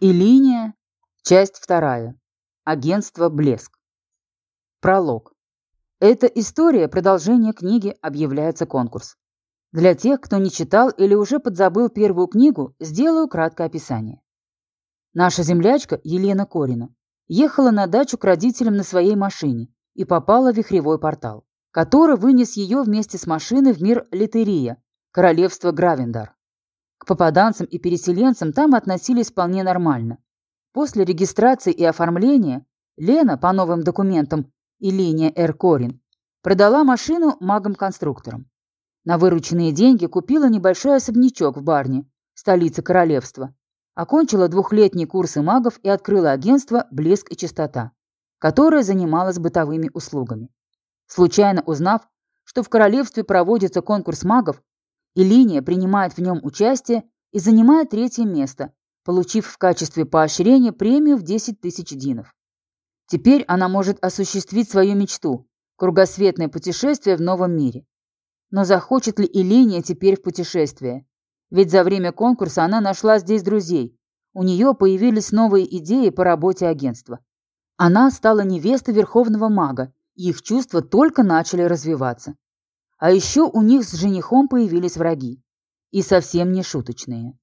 И линия. Часть вторая. Агентство «Блеск». Пролог. Эта история продолжение книги объявляется конкурс. Для тех, кто не читал или уже подзабыл первую книгу, сделаю краткое описание. Наша землячка Елена Корина ехала на дачу к родителям на своей машине и попала в вихревой портал, который вынес ее вместе с машиной в мир Литерия, королевство Гравендар. К попаданцам и переселенцам там относились вполне нормально. После регистрации и оформления Лена по новым документам и линия Эр Корин продала машину магам-конструкторам. На вырученные деньги купила небольшой особнячок в Барне, столице королевства. Окончила двухлетние курсы магов и открыла агентство «Блеск и чистота», которое занималось бытовыми услугами. Случайно узнав, что в королевстве проводится конкурс магов, и линия принимает в нем участие и занимает третье место, получив в качестве поощрения премию в 10 тысяч динов. Теперь она может осуществить свою мечту – кругосветное путешествие в новом мире. Но захочет ли Илиния теперь в путешествие? Ведь за время конкурса она нашла здесь друзей. У нее появились новые идеи по работе агентства. Она стала невестой верховного мага, и их чувства только начали развиваться. А еще у них с женихом появились враги. И совсем не шуточные.